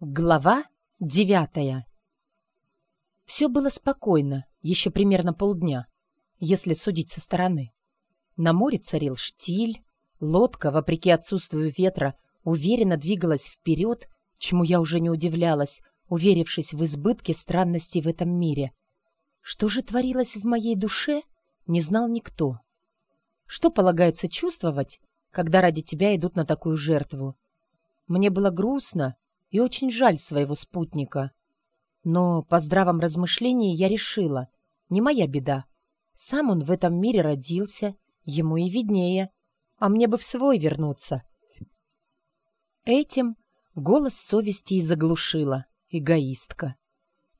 Глава девятая Все было спокойно, еще примерно полдня, если судить со стороны. На море царил штиль, лодка, вопреки отсутствию ветра, уверенно двигалась вперед, чему я уже не удивлялась, уверившись в избытке странностей в этом мире. Что же творилось в моей душе, не знал никто. Что полагается чувствовать, когда ради тебя идут на такую жертву? Мне было грустно, и очень жаль своего спутника. Но по здравом размышлении я решила, не моя беда. Сам он в этом мире родился, ему и виднее, а мне бы в свой вернуться. Этим голос совести и заглушила, эгоистка.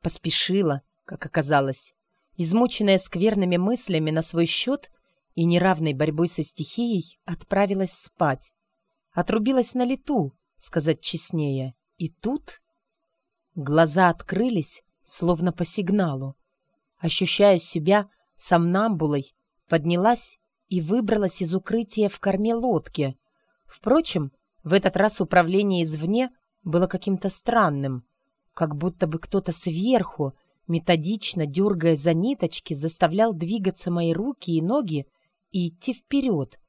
Поспешила, как оказалось, измученная скверными мыслями на свой счет и неравной борьбой со стихией, отправилась спать. Отрубилась на лету, сказать честнее. И тут глаза открылись, словно по сигналу. Ощущая себя сомнамбулой, поднялась и выбралась из укрытия в корме лодки. Впрочем, в этот раз управление извне было каким-то странным, как будто бы кто-то сверху, методично дергая за ниточки, заставлял двигаться мои руки и ноги и идти вперед.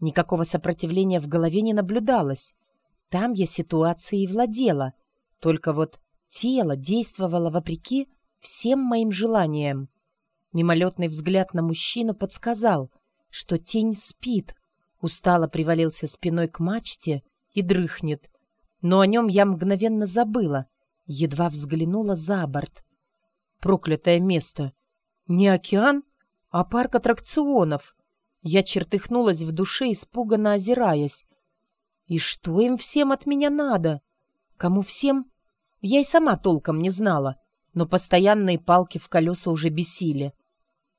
Никакого сопротивления в голове не наблюдалось. Там я ситуацией владела, только вот тело действовало вопреки всем моим желаниям. Мимолетный взгляд на мужчину подсказал, что тень спит, устало привалился спиной к мачте и дрыхнет. Но о нем я мгновенно забыла, едва взглянула за борт. Проклятое место! Не океан, а парк аттракционов. Я чертыхнулась в душе, испуганно озираясь. И что им всем от меня надо? Кому всем? Я и сама толком не знала, но постоянные палки в колеса уже бесили.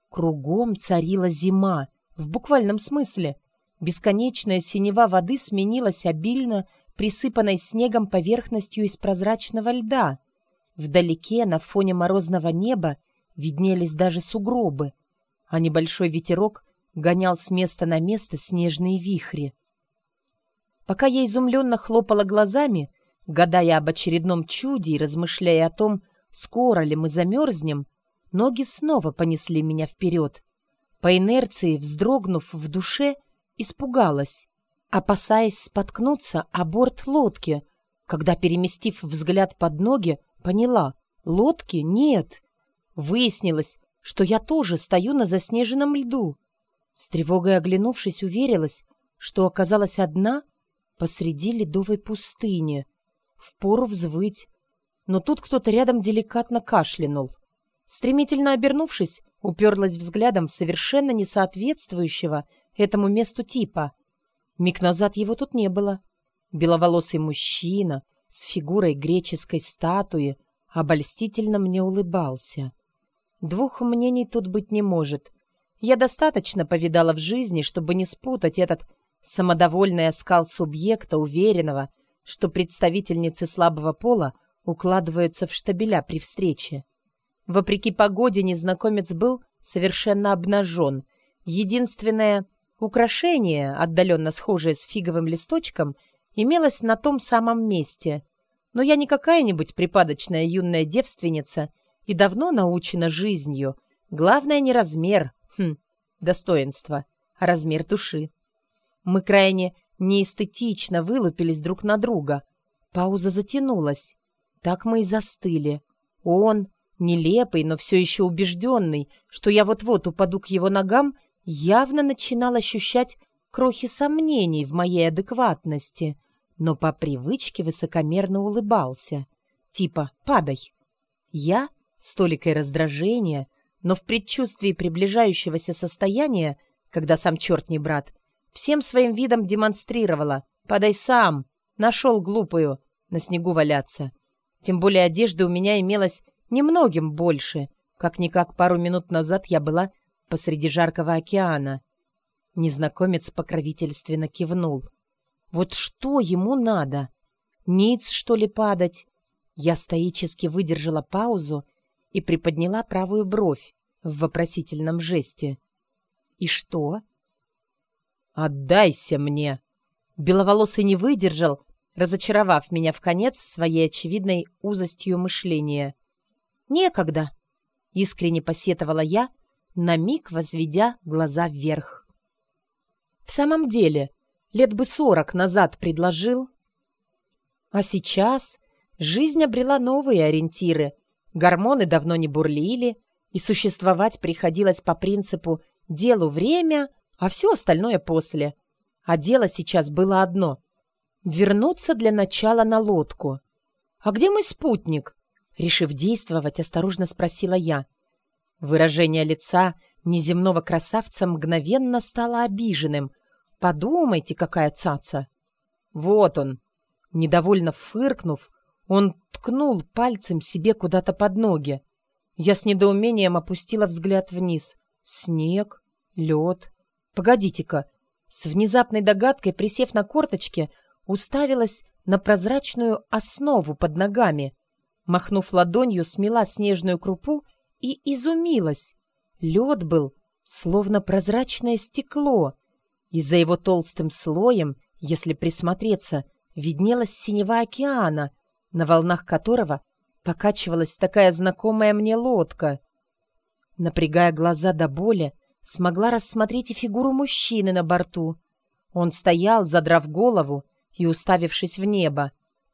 Кругом царила зима, в буквальном смысле. Бесконечная синева воды сменилась обильно присыпанной снегом поверхностью из прозрачного льда. Вдалеке, на фоне морозного неба, виднелись даже сугробы, а небольшой ветерок гонял с места на место снежные вихри. Пока я изумленно хлопала глазами, гадая об очередном чуде и размышляя о том, скоро ли мы замерзнем, ноги снова понесли меня вперед. По инерции, вздрогнув в душе, испугалась, опасаясь споткнуться о борт лодки, когда, переместив взгляд под ноги, поняла — лодки нет. Выяснилось, что я тоже стою на заснеженном льду. С тревогой оглянувшись, уверилась, что оказалась одна посреди ледовой пустыни. Впору взвыть. Но тут кто-то рядом деликатно кашлянул. Стремительно обернувшись, уперлась взглядом в совершенно несоответствующего этому месту типа. Миг назад его тут не было. Беловолосый мужчина с фигурой греческой статуи обольстительно мне улыбался. Двух мнений тут быть не может. Я достаточно повидала в жизни, чтобы не спутать этот Самодовольный оскал субъекта, уверенного, что представительницы слабого пола укладываются в штабеля при встрече. Вопреки погоде незнакомец был совершенно обнажен. Единственное украшение, отдаленно схожее с фиговым листочком, имелось на том самом месте. Но я не какая-нибудь припадочная юная девственница и давно научена жизнью. Главное не размер, хм, достоинство, а размер души. Мы крайне неэстетично вылупились друг на друга. Пауза затянулась. Так мы и застыли. Он, нелепый, но все еще убежденный, что я вот-вот упаду к его ногам, явно начинал ощущать крохи сомнений в моей адекватности, но по привычке высокомерно улыбался. Типа «падай». Я, с толикой раздражения, но в предчувствии приближающегося состояния, когда сам черт не брат, всем своим видом демонстрировала. «Подай сам! Нашел глупую! На снегу валяться!» Тем более одежды у меня имелось немногим больше. Как-никак пару минут назад я была посреди жаркого океана. Незнакомец покровительственно кивнул. «Вот что ему надо? Ниц, что ли, падать?» Я стоически выдержала паузу и приподняла правую бровь в вопросительном жесте. «И что?» «Отдайся мне!» Беловолосый не выдержал разочаровав меня в конец своей очевидной узостью мышления. «Некогда!» — искренне посетовала я, на миг возведя глаза вверх. «В самом деле, лет бы сорок назад предложил. А сейчас жизнь обрела новые ориентиры, гормоны давно не бурлили, и существовать приходилось по принципу «делу время», а все остальное после. А дело сейчас было одно — вернуться для начала на лодку. «А где мой спутник?» Решив действовать, осторожно спросила я. Выражение лица неземного красавца мгновенно стало обиженным. «Подумайте, какая цаца!» «Вот он!» Недовольно фыркнув, он ткнул пальцем себе куда-то под ноги. Я с недоумением опустила взгляд вниз. Снег, лед. Погодите-ка. С внезапной догадкой, присев на корточки, уставилась на прозрачную основу под ногами. Махнув ладонью, смела снежную крупу и изумилась. Лед был, словно прозрачное стекло, и за его толстым слоем, если присмотреться, виднелась синева океана, на волнах которого покачивалась такая знакомая мне лодка. Напрягая глаза до боли, смогла рассмотреть и фигуру мужчины на борту. Он стоял, задрав голову и уставившись в небо.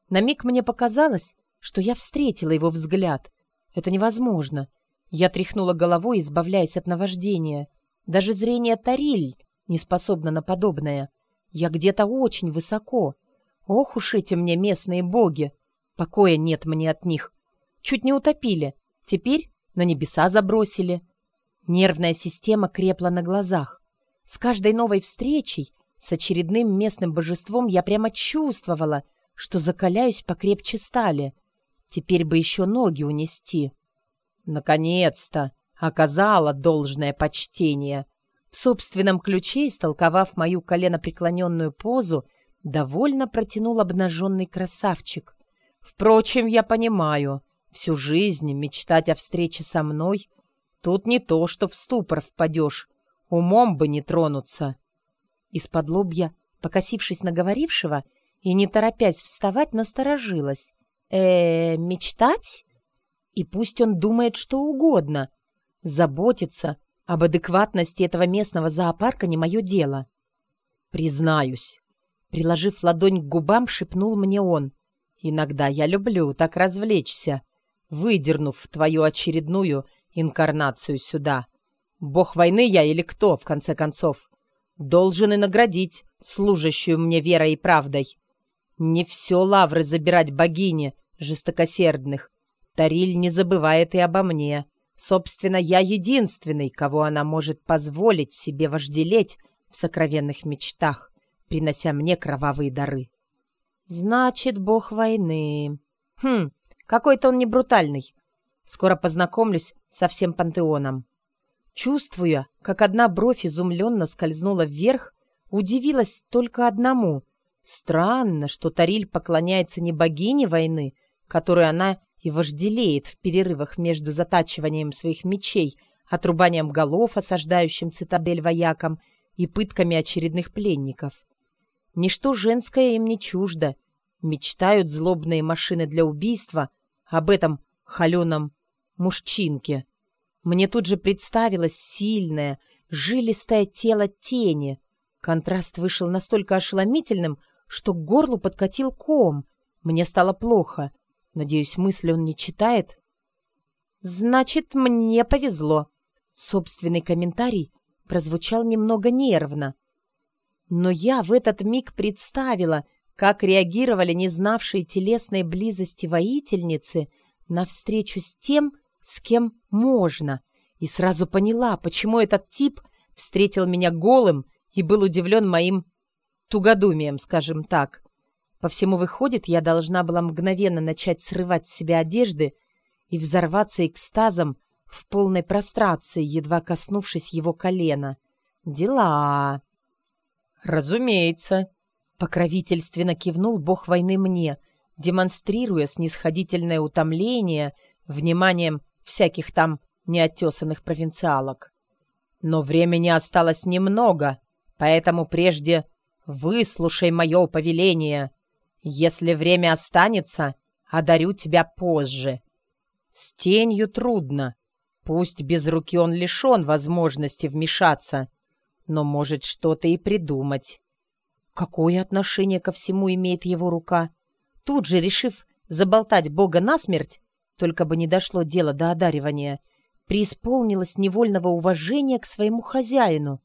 На миг мне показалось, что я встретила его взгляд. Это невозможно. Я тряхнула головой, избавляясь от наваждения. Даже зрение Тариль не способно на подобное. Я где-то очень высоко. Ох уж эти мне местные боги! Покоя нет мне от них. Чуть не утопили. Теперь на небеса забросили. Нервная система крепла на глазах. С каждой новой встречей с очередным местным божеством я прямо чувствовала, что закаляюсь покрепче стали. Теперь бы еще ноги унести. Наконец-то оказала должное почтение. В собственном ключе, истолковав мою коленопреклоненную позу, довольно протянул обнаженный красавчик. Впрочем, я понимаю, всю жизнь мечтать о встрече со мной тут не то, что в ступор впадешь, умом бы не тронуться. Из-под лобья, покосившись на говорившего и не торопясь вставать, насторожилась. э, мечтать? И пусть он думает что угодно. Заботиться об адекватности этого местного зоопарка не мое дело. Признаюсь. Приложив ладонь к губам, шепнул мне он. Иногда я люблю так развлечься, выдернув твою очередную инкарнацию сюда. Бог войны я или кто, в конце концов? Должен и наградить служащую мне верой и правдой. Не все лавры забирать богине жестокосердных. Тариль не забывает и обо мне. Собственно, я единственный, кого она может позволить себе вожделеть в сокровенных мечтах, принося мне кровавые дары. Значит, бог войны. Хм, какой-то он не брутальный. Скоро познакомлюсь со всем пантеоном. Чувствуя, как одна бровь изумленно скользнула вверх, удивилась только одному. Странно, что Тариль поклоняется не богине войны, которую она и вожделеет в перерывах между затачиванием своих мечей, отрубанием голов, осаждающим цитадель воякам, и пытками очередных пленников. Ничто женское им не чуждо. Мечтают злобные машины для убийства об этом холеном мужчинке. Мне тут же представилось сильное, жилистое тело тени. Контраст вышел настолько ошеломительным, что к горлу подкатил ком. Мне стало плохо. Надеюсь, мысли он не читает? «Значит, мне повезло». Собственный комментарий прозвучал немного нервно. Но я в этот миг представила, как реагировали не знавшие телесной близости воительницы на встречу с тем, с кем можно, и сразу поняла, почему этот тип встретил меня голым и был удивлен моим тугодумием, скажем так. По всему выходит, я должна была мгновенно начать срывать с себя одежды и взорваться экстазом в полной прострации, едва коснувшись его колена. Дела. «Разумеется», — покровительственно кивнул бог войны мне, демонстрируя снисходительное утомление вниманием всяких там неотесанных провинциалок. «Но времени осталось немного, поэтому прежде выслушай мое повеление. Если время останется, одарю тебя позже. С тенью трудно. Пусть без руки он лишен возможности вмешаться, но может что-то и придумать. Какое отношение ко всему имеет его рука? Тут же, решив заболтать Бога насмерть, только бы не дошло дело до одаривания, преисполнилась невольного уважения к своему хозяину.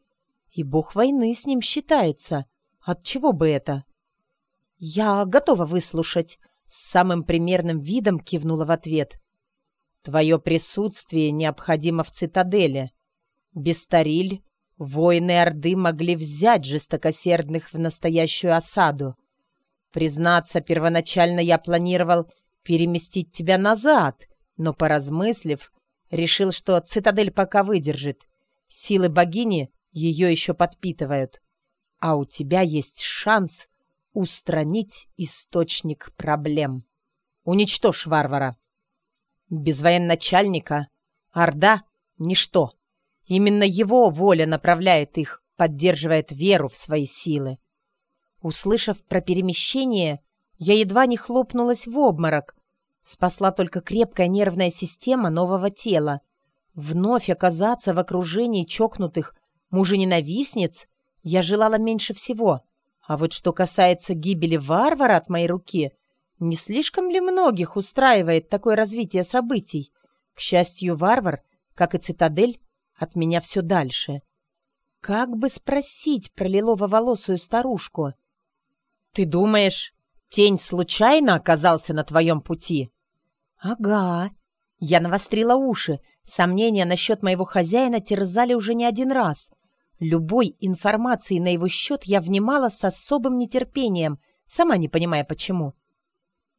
И бог войны с ним считается. От чего бы это? «Я готова выслушать», — с самым примерным видом кивнула в ответ. «Твое присутствие необходимо в цитадели. Бестариль, воины Орды могли взять жестокосердных в настоящую осаду. Признаться, первоначально я планировал переместить тебя назад, но, поразмыслив, решил, что цитадель пока выдержит. Силы богини ее еще подпитывают. А у тебя есть шанс устранить источник проблем. Уничтожь варвара. Без военачальника Орда — ничто. Именно его воля направляет их, поддерживает веру в свои силы. Услышав про перемещение, я едва не хлопнулась в обморок. Спасла только крепкая нервная система нового тела. Вновь оказаться в окружении чокнутых мужененавистниц я желала меньше всего. А вот что касается гибели варвара от моей руки, не слишком ли многих устраивает такое развитие событий? К счастью, варвар, как и цитадель, от меня все дальше. Как бы спросить про лилово-волосую старушку? «Ты думаешь, тень случайно оказался на твоем пути?» «Ага». Я навострила уши. Сомнения насчет моего хозяина терзали уже не один раз. Любой информации на его счет я внимала с особым нетерпением, сама не понимая почему.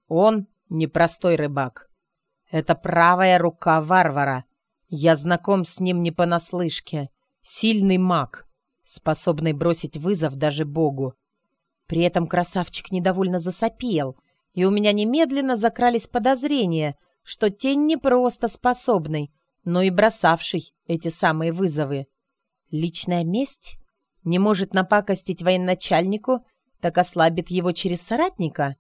Он непростой рыбак. Это правая рука варвара. Я знаком с ним не понаслышке. Сильный маг, способный бросить вызов даже богу. При этом красавчик недовольно засопел, и у меня немедленно закрались подозрения, что тень не просто способный, но и бросавший эти самые вызовы. Личная месть не может напакостить военачальнику, так ослабит его через соратника.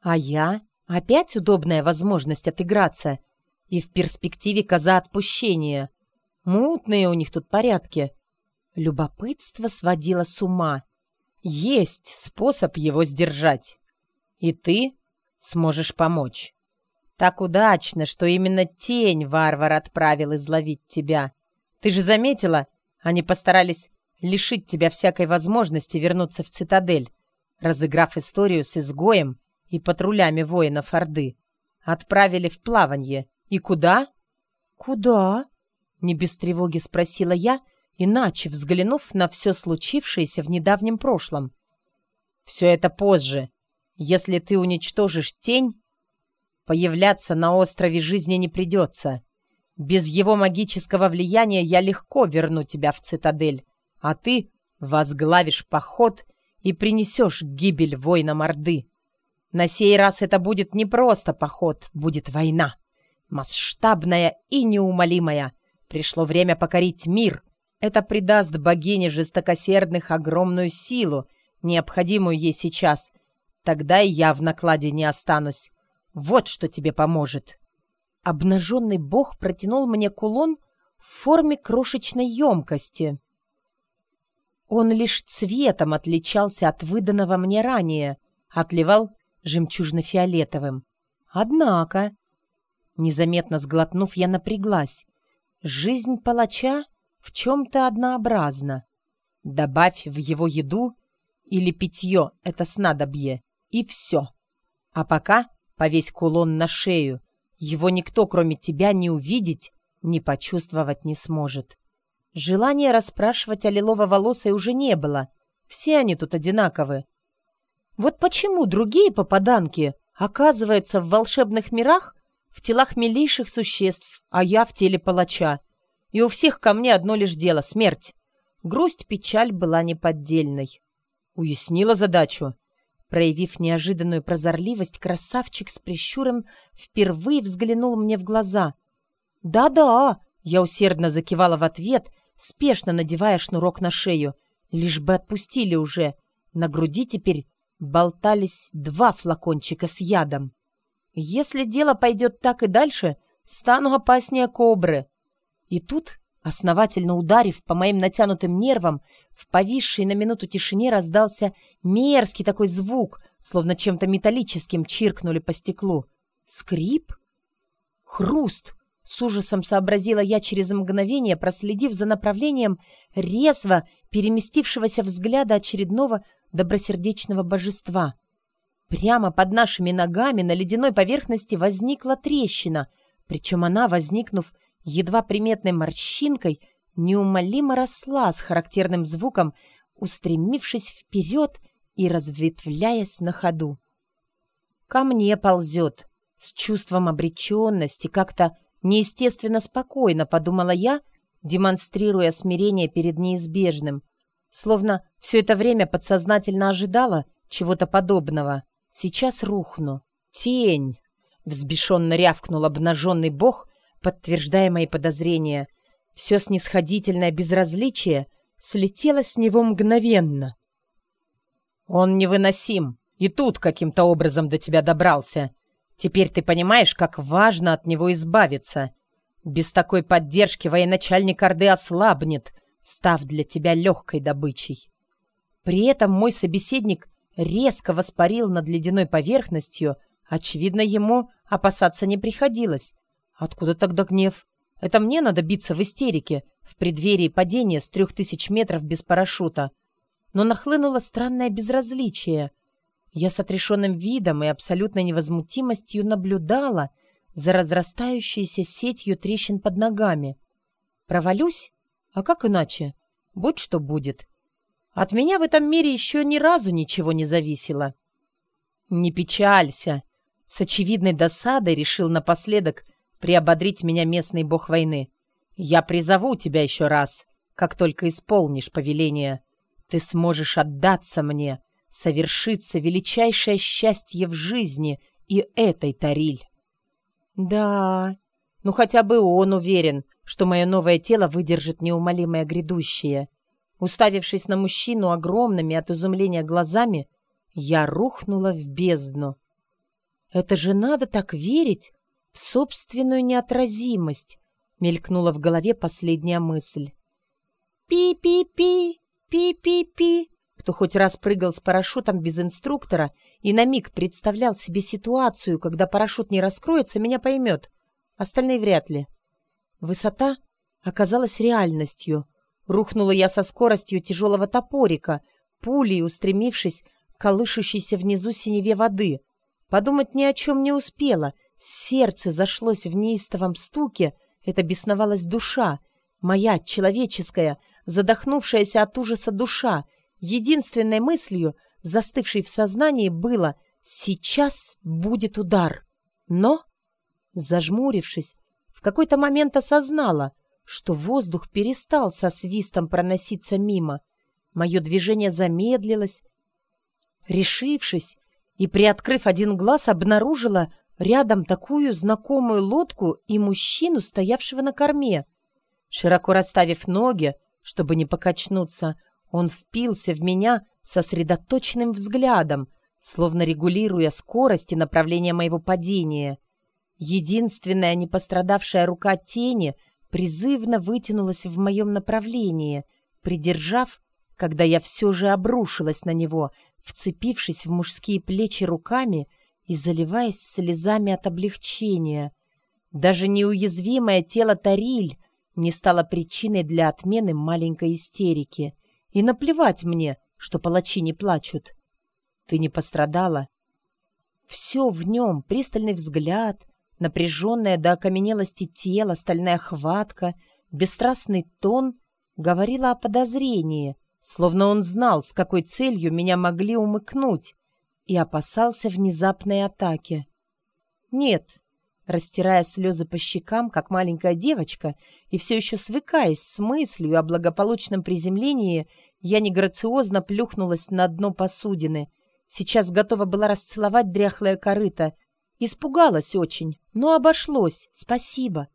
А я опять удобная возможность отыграться — и в перспективе коза отпущения. Мутные у них тут порядки. Любопытство сводило с ума. Есть способ его сдержать. И ты сможешь помочь. Так удачно, что именно тень варвар отправил изловить тебя. Ты же заметила, они постарались лишить тебя всякой возможности вернуться в цитадель, разыграв историю с изгоем и патрулями воинов Орды. Отправили в плаванье, «И куда?» «Куда?» — не без тревоги спросила я, иначе взглянув на все случившееся в недавнем прошлом. «Все это позже. Если ты уничтожишь тень, появляться на острове жизни не придется. Без его магического влияния я легко верну тебя в цитадель, а ты возглавишь поход и принесешь гибель воинам Орды. На сей раз это будет не просто поход, будет война» масштабная и неумолимая. Пришло время покорить мир. Это придаст богине жестокосердных огромную силу, необходимую ей сейчас. Тогда и я в накладе не останусь. Вот что тебе поможет. Обнаженный бог протянул мне кулон в форме крошечной емкости. Он лишь цветом отличался от выданного мне ранее, отливал жемчужно-фиолетовым. Однако Незаметно сглотнув, я напряглась. Жизнь палача в чем-то однообразна. Добавь в его еду или питье это снадобье, и все. А пока повесь кулон на шею. Его никто, кроме тебя, не увидеть, не почувствовать не сможет. Желания расспрашивать о лилово-волосой уже не было. Все они тут одинаковы. Вот почему другие попаданки оказываются в волшебных мирах, в телах милейших существ, а я в теле палача. И у всех ко мне одно лишь дело — смерть. Грусть-печаль была неподдельной. Уяснила задачу. Проявив неожиданную прозорливость, красавчик с прищуром впервые взглянул мне в глаза. «Да-да!» — я усердно закивала в ответ, спешно надевая шнурок на шею. «Лишь бы отпустили уже. На груди теперь болтались два флакончика с ядом. Если дело пойдет так и дальше, стану опаснее кобры. И тут, основательно ударив по моим натянутым нервам, в повисшей на минуту тишине раздался мерзкий такой звук, словно чем-то металлическим чиркнули по стеклу. Скрип? Хруст! С ужасом сообразила я через мгновение, проследив за направлением резво переместившегося взгляда очередного добросердечного божества. Прямо под нашими ногами на ледяной поверхности возникла трещина, причем она, возникнув едва приметной морщинкой, неумолимо росла с характерным звуком, устремившись вперед и разветвляясь на ходу. Ко мне ползет, с чувством обреченности, как-то неестественно спокойно, подумала я, демонстрируя смирение перед неизбежным, словно все это время подсознательно ожидала чего-то подобного. Сейчас рухну. Тень! Взбешенно рявкнул обнаженный бог, подтверждая мои подозрения. Все снисходительное безразличие слетело с него мгновенно. «Он невыносим, и тут каким-то образом до тебя добрался. Теперь ты понимаешь, как важно от него избавиться. Без такой поддержки военачальник Орды ослабнет, став для тебя легкой добычей». При этом мой собеседник резко воспарил над ледяной поверхностью, очевидно, ему опасаться не приходилось. Откуда тогда гнев? Это мне надо биться в истерике, в преддверии падения с трех тысяч метров без парашюта. Но нахлынуло странное безразличие. Я с отрешенным видом и абсолютной невозмутимостью наблюдала за разрастающейся сетью трещин под ногами. Провалюсь? А как иначе? Будь что будет. От меня в этом мире еще ни разу ничего не зависело. «Не печалься!» С очевидной досадой решил напоследок приободрить меня местный бог войны. «Я призову тебя еще раз, как только исполнишь повеление. Ты сможешь отдаться мне, совершится величайшее счастье в жизни и этой Тариль». «Да, ну хотя бы он уверен, что мое новое тело выдержит неумолимое грядущее». Уставившись на мужчину огромными от изумления глазами, я рухнула в бездну. «Это же надо так верить в собственную неотразимость!» — мелькнула в голове последняя мысль. «Пи-пи-пи! Пи-пи-пи!» Кто хоть раз прыгал с парашютом без инструктора и на миг представлял себе ситуацию, когда парашют не раскроется, меня поймет. Остальные вряд ли. Высота оказалась реальностью — Рухнула я со скоростью тяжелого топорика, пулей устремившись к колышущейся внизу синеве воды. Подумать ни о чем не успела. Сердце зашлось в неистовом стуке. Это бесновалась душа. Моя человеческая, задохнувшаяся от ужаса душа. Единственной мыслью, застывшей в сознании, было «сейчас будет удар». Но, зажмурившись, в какой-то момент осознала — что воздух перестал со свистом проноситься мимо. Мое движение замедлилось. Решившись и приоткрыв один глаз, обнаружила рядом такую знакомую лодку и мужчину, стоявшего на корме. Широко расставив ноги, чтобы не покачнуться, он впился в меня сосредоточенным взглядом, словно регулируя скорость и направление моего падения. Единственная непострадавшая рука тени — призывно вытянулась в моем направлении, придержав, когда я все же обрушилась на него, вцепившись в мужские плечи руками и заливаясь слезами от облегчения. Даже неуязвимое тело Тариль не стало причиной для отмены маленькой истерики. И наплевать мне, что палачи не плачут. Ты не пострадала? Все в нем, пристальный взгляд — Напряженное до окаменелости тело, стальная хватка, бесстрастный тон говорила о подозрении, словно он знал, с какой целью меня могли умыкнуть, и опасался внезапной атаки. «Нет», растирая слезы по щекам, как маленькая девочка, и все еще свыкаясь с мыслью о благополучном приземлении, я неграциозно плюхнулась на дно посудины. Сейчас готова была расцеловать дряхлое корыто, Испугалась очень, но обошлось, спасибо.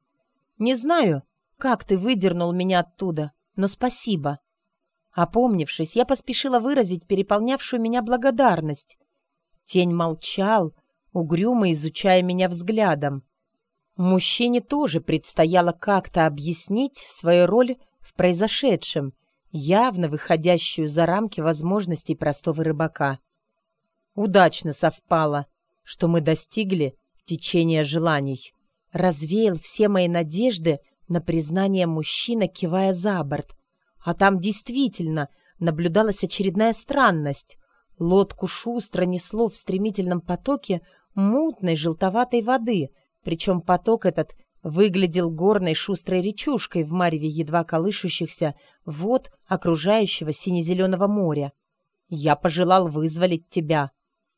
Не знаю, как ты выдернул меня оттуда, но спасибо. Опомнившись, я поспешила выразить переполнявшую меня благодарность. Тень молчал, угрюмо изучая меня взглядом. Мужчине тоже предстояло как-то объяснить свою роль в произошедшем, явно выходящую за рамки возможностей простого рыбака. Удачно совпало, что мы достигли течения желаний. Развеял все мои надежды на признание мужчина, кивая за борт. А там действительно наблюдалась очередная странность. Лодку шустро несло в стремительном потоке мутной желтоватой воды, причем поток этот выглядел горной шустрой речушкой в мареве едва колышущихся вод окружающего сине-зеленого моря. Я пожелал вызволить тебя.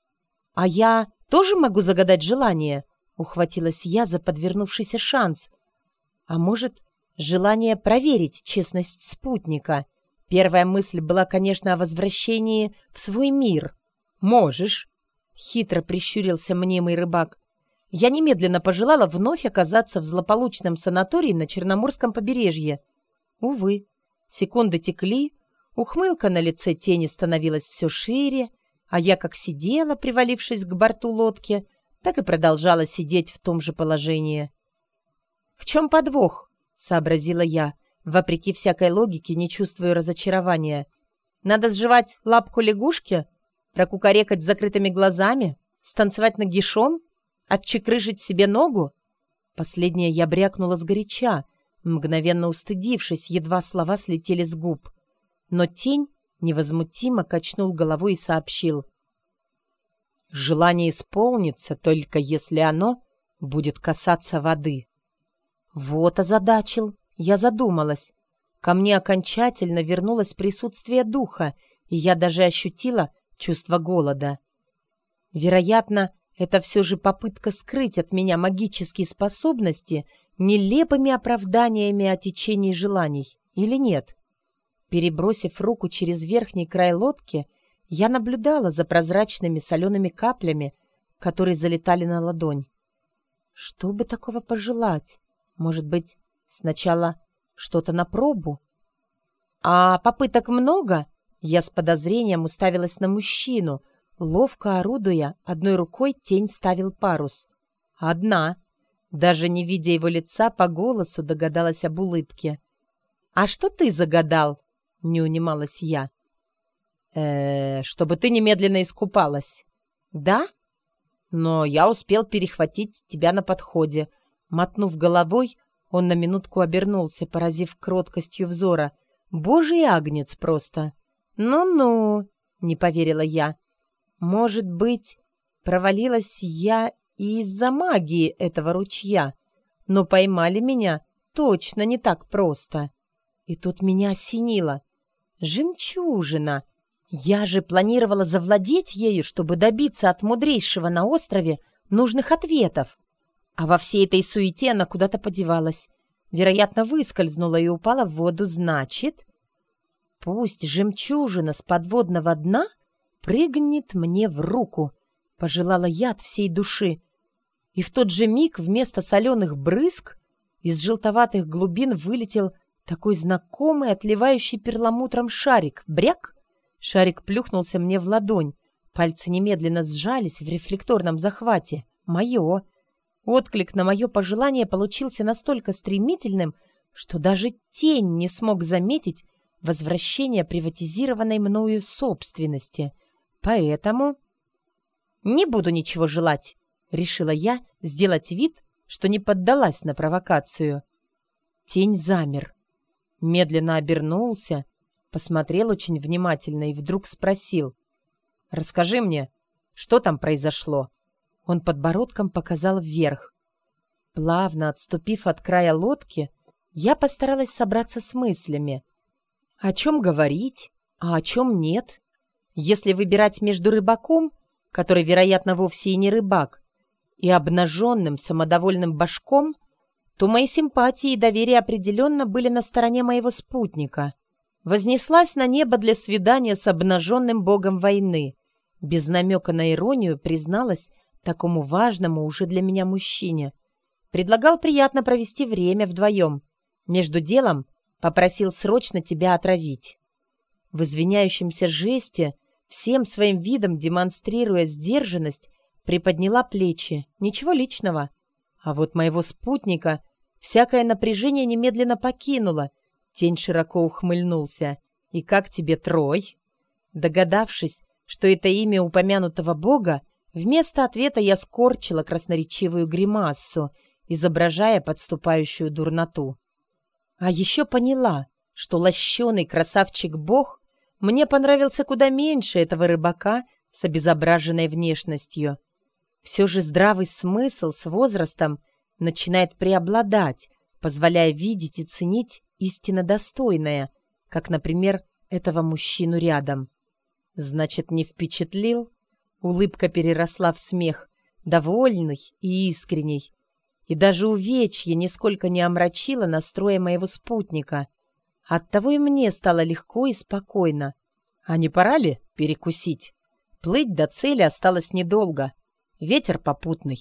— А я тоже могу загадать желание? — ухватилась я за подвернувшийся шанс. — А может, желание проверить честность спутника? Первая мысль была, конечно, о возвращении в свой мир. «Можешь», — хитро прищурился мнимый рыбак. Я немедленно пожелала вновь оказаться в злополучном санатории на Черноморском побережье. Увы, секунды текли, ухмылка на лице тени становилась все шире, а я как сидела, привалившись к борту лодки, так и продолжала сидеть в том же положении. «В чем подвох?» — сообразила я, вопреки всякой логике, не чувствую разочарования. «Надо сживать лапку лягушки? Прокукарекать с закрытыми глазами? Станцевать нагишом?» Отчекрыжить себе ногу? Последнее я брякнула сгоряча, мгновенно устыдившись, едва слова слетели с губ. Но тень невозмутимо качнул головой и сообщил. «Желание исполнится, только если оно будет касаться воды». Вот озадачил. Я задумалась. Ко мне окончательно вернулось присутствие духа, и я даже ощутила чувство голода. Вероятно, это все же попытка скрыть от меня магические способности нелепыми оправданиями о течении желаний, или нет? Перебросив руку через верхний край лодки, я наблюдала за прозрачными солеными каплями, которые залетали на ладонь. Что бы такого пожелать? Может быть, сначала что-то на пробу? А попыток много? Я с подозрением уставилась на мужчину, Ловко орудуя, одной рукой тень ставил парус. Одна. Даже не видя его лица, по голосу догадалась об улыбке. «А что ты загадал?» — не унималась я. э чтобы ты немедленно искупалась». «Да?» «Но я успел перехватить тебя на подходе». Мотнув головой, он на минутку обернулся, поразив кроткостью взора. «Божий агнец просто!» «Ну-ну!» — не поверила я. Может быть, провалилась я из-за магии этого ручья, но поймали меня точно не так просто. И тут меня осенило. Жемчужина! Я же планировала завладеть ею, чтобы добиться от мудрейшего на острове нужных ответов. А во всей этой суете она куда-то подевалась. Вероятно, выскользнула и упала в воду. Значит, пусть жемчужина с подводного дна — прыгнет мне в руку, пожелала я от всей души. И в тот же миг вместо соленых брызг из желтоватых глубин вылетел такой знакомый, отливающий перламутром шарик. Бряк! Шарик плюхнулся мне в ладонь. Пальцы немедленно сжались в рефлекторном захвате. Мое! Отклик на мое пожелание получился настолько стремительным, что даже тень не смог заметить возвращение приватизированной мною собственности — Поэтому... «Не буду ничего желать», — решила я сделать вид, что не поддалась на провокацию. Тень замер. Медленно обернулся, посмотрел очень внимательно и вдруг спросил. «Расскажи мне, что там произошло?» Он подбородком показал вверх. Плавно отступив от края лодки, я постаралась собраться с мыслями. О чем говорить, а о чем нет? Если выбирать между рыбаком, который, вероятно, вовсе и не рыбак, и обнаженным самодовольным башком, то мои симпатии и доверие определенно были на стороне моего спутника. Вознеслась на небо для свидания с обнаженным богом войны. Без намека на иронию призналась такому важному уже для меня мужчине. Предлагал приятно провести время вдвоем. Между делом попросил срочно тебя отравить. в извиняющемся жесте, всем своим видом демонстрируя сдержанность, приподняла плечи. Ничего личного. А вот моего спутника всякое напряжение немедленно покинуло. Тень широко ухмыльнулся. «И как тебе, Трой?» Догадавшись, что это имя упомянутого бога, вместо ответа я скорчила красноречивую гримассу, изображая подступающую дурноту. А еще поняла, что лощеный красавчик-бог мне понравился куда меньше этого рыбака с обезображенной внешностью. Все же здравый смысл с возрастом начинает преобладать, позволяя видеть и ценить истинно достойное, как, например, этого мужчину рядом. Значит, не впечатлил? Улыбка переросла в смех, довольный и искренний. И даже увечье нисколько не омрачило настроя моего спутника. Оттого и мне стало легко и спокойно. А не пора ли перекусить? Плыть до цели осталось недолго. Ветер попутный.